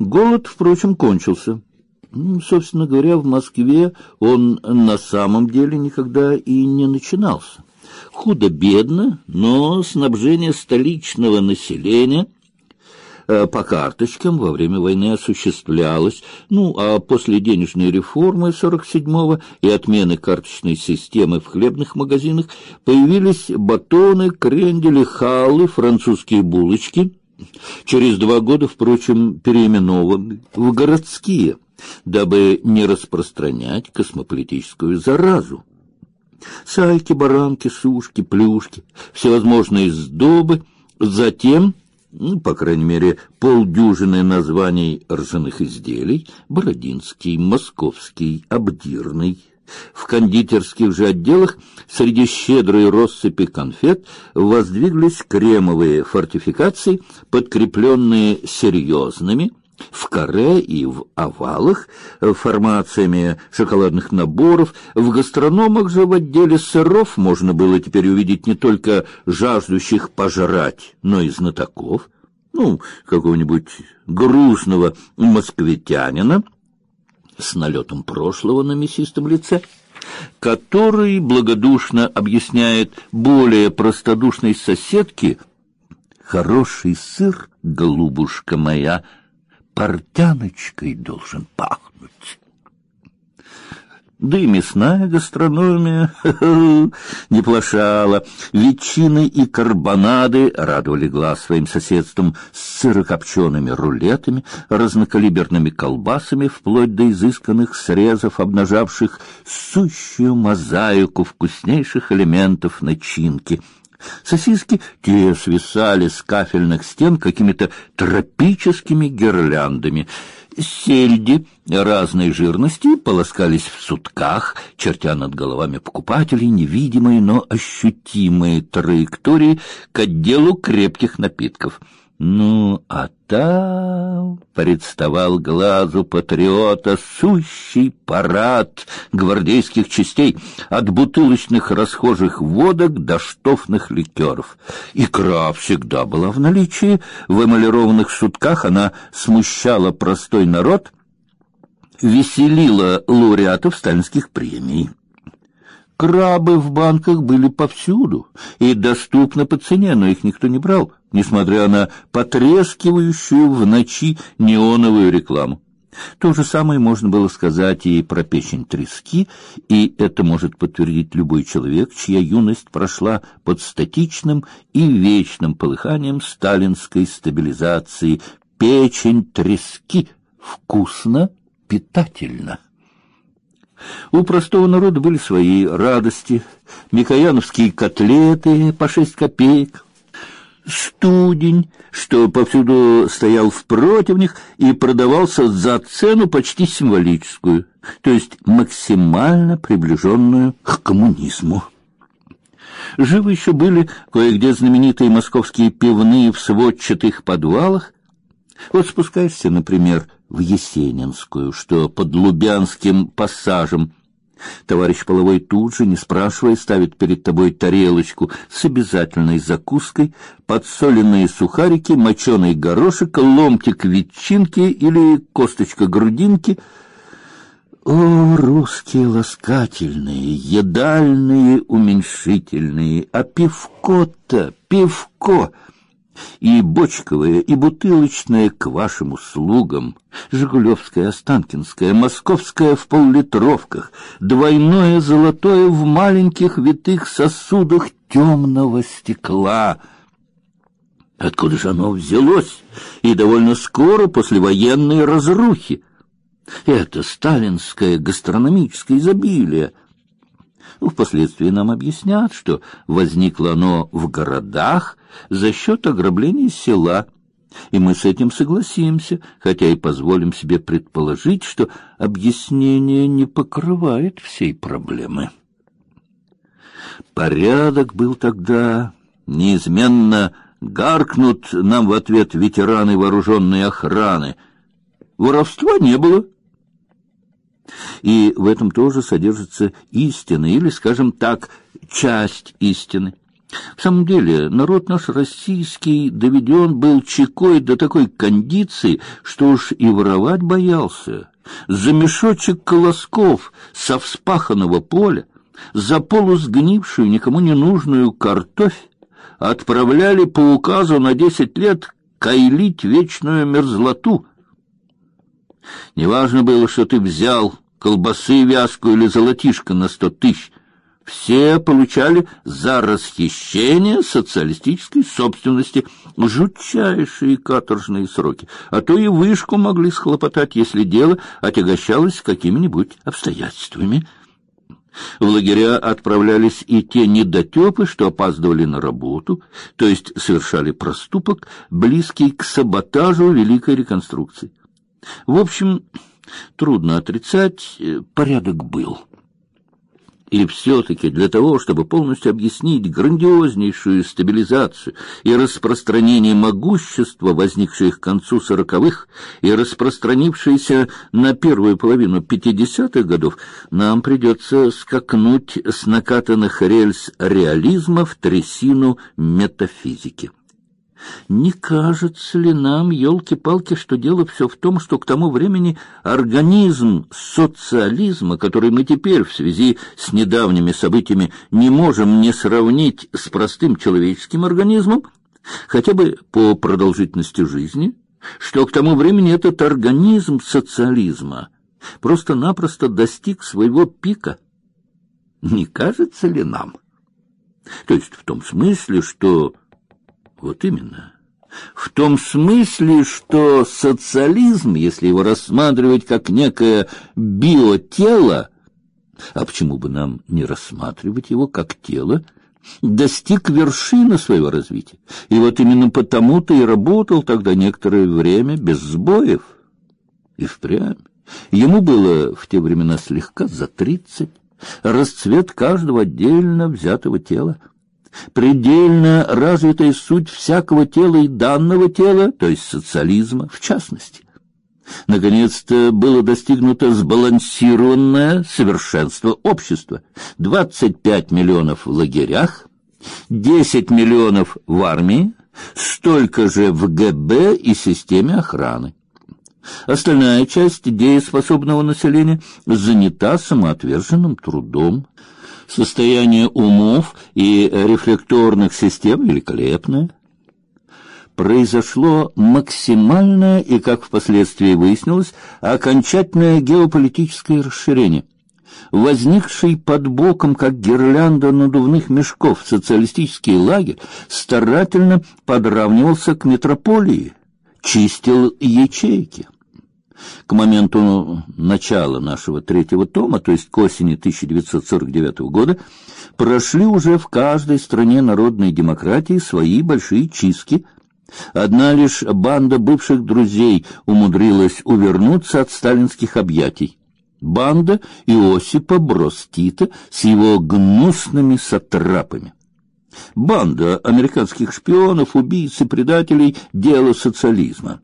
Голод, впрочем, кончился. Собственно говоря, в Москве он на самом деле никогда и не начинался. Худо-бедно, но снабжение столичного населения э, по карточкам во время войны осуществлялось, ну, а после денежной реформы 47-го и отмены карточной системы в хлебных магазинах появились батоны, крендели, халы, французские булочки, через два года, впрочем, переименованы в городские – дабы не распространять космополитическую заразу. Сайки, баранки, сушки, плюшки, всевозможные сдобы, затем, ну, по крайней мере, полдюжины названий ржаных изделий, бородинский, московский, обдирный. В кондитерских же отделах среди щедрой россыпи конфет воздвиглись кремовые фортификации, подкрепленные серьезными, в каре и в овалах, формациями шоколадных наборов. В гастрономах же в отделе сыров можно было теперь увидеть не только жаждущих пожрать, но и знатоков. Ну, какого-нибудь грустного москвитянина с налетом прошлого на мясистом лице, который благодушно объясняет более простодушной соседке «Хороший сыр, голубушка моя», портяночкой должен пахнуть. Да и мясная гастрономия не плашала. Ветчины и карбонады радовали глаз своим соседством с сырокопчеными рулетами, разнокалиберными колбасами, вплоть до изысканных срезов, обнажавших сущую мозаику вкуснейших элементов начинки — Сосиски те свисали с кафельных стен какими-то тропическими гирляндами. Сельди разной жирности полоскались в сутках, чертя над головами покупателей невидимые, но ощутимые траектории к отделу крепких напитков — ну, а там представал глазу патриота сущий парад гвардейских частей, от бутылочных расхожих водок до штофных ликеров. Икра всегда была в наличии, в эмалированных сутках она смущала простой народ, веселила лауреатов сталинских премий. Крабы в банках были повсюду и доступны по цене, но их никто не брал, несмотря на потрескивающую в ночи неоновую рекламу. То же самое можно было сказать и про печень трески, и это может подтвердить любой человек, чья юность прошла под статичным и вечным полыханием сталинской стабилизации. Печень трески вкусно, питательно. У простого народа были свои радости. Микояновские котлеты по шесть копеек, студень, что повсюду стоял в противнях и продавался за цену почти символическую, то есть максимально приближенную к коммунизму. Живы еще были кое-где знаменитые московские пивные в сводчатых подвалах. Вот спускаешься, например, в Есенинскую, что под Лубянским пассажем. Товарищ половой тут же, не спрашивая, ставит перед тобой тарелочку с обязательной закуской, подсоленные сухарики, моченый горошек, ломтик ветчинки или косточка грудинки. О, русские ласкательные, едальные, уменьшительные, а пивко-то, пивко! И бочковое, и бутылочное к вашим услугам, Жигулевское, Останкинское, Московское в поллитровках, двойное золотое в маленьких витых сосудах темного стекла. Откуда же оно взялось? И довольно скоро после военной разрухи. Это сталинское гастрономическое изобилие. Впоследствии нам объяснят, что возникло оно в городах за счет ограбления села, и мы с этим согласимся, хотя и позволим себе предположить, что объяснение не покрывает всей проблемы. Порядок был тогда неизменно гаркнут нам в ответ ветераны вооруженной охраны. Воровства не было. И в этом тоже содержится истина, или, скажем так, часть истины. В самом деле, народ наш российский доведен был чекой до такой кондиции, что уж и воровать боялся. За мешочек колосков со вспаханного поля, за полусгнившую, никому не нужную картофь отправляли по указу на десять лет кайлить вечную мерзлоту. Неважно было, что ты взял колбасы вязку или золотишко на сто тысяч, все получали за расхищение социалистической собственности жутчайшие каторжные сроки, а то и вышку могли схлопотать, если дело отягощалось какими-нибудь обстоятельствами. В лагеря отправлялись и те недотепы, что опаздывали на работу, то есть совершали проступок, близкий к саботажу Великой реконструкции. В общем, трудно отрицать, э, порядок был. И все-таки для того, чтобы полностью объяснить грандиознейшую стабилизацию и распространение могущества, возникшее к концу сороковых и распространившееся на первую половину пятидесятых годов, нам придется скакнуть с накатанных рельс реализма в трясину метафизики. Не кажется ли нам, елки-палки, что дело все в том, что к тому времени организм социализма, который мы теперь в связи с недавними событиями не можем не сравнить с простым человеческим организмом, хотя бы по продолжительности жизни, что к тому времени этот организм социализма просто-напросто достиг своего пика? Не кажется ли нам? То есть в том смысле, что вот именно. В том смысле, что социализм, если его рассматривать как некое биотело, а почему бы нам не рассматривать его как тело, достиг вершины своего развития. И вот именно потому-то и работал тогда некоторое время без сбоев. И впрямь. Ему было в те времена слегка за тридцать. Расцвет каждого отдельно взятого тела — предельно развитая суть всякого тела и данного тела, то есть социализма в частности. Наконец-то было достигнуто сбалансированное совершенство общества. 25 миллионов в лагерях, 10 миллионов в армии, столько же в ГБ и системе охраны. Остальная часть дееспособного населения занята самоотверженным трудом, Состояние умов и рефлекторных систем великолепное. Произошло максимальное и, как впоследствии выяснилось, окончательное геополитическое расширение. Возникший под боком, как гирлянда надувных мешков, социалистический лагерь старательно подравнивался к метрополии, чистил ячейки. К моменту начала нашего третьего тома, то есть к осени 1949 года, прошли уже в каждой стране народной демократии свои большие чистки. Одна лишь банда бывших друзей умудрилась увернуться от сталинских объятий. Банда Иосипа Брос Тита с его гнусными сатрапами. Банда американских шпионов, убийц и предателей дела социализма.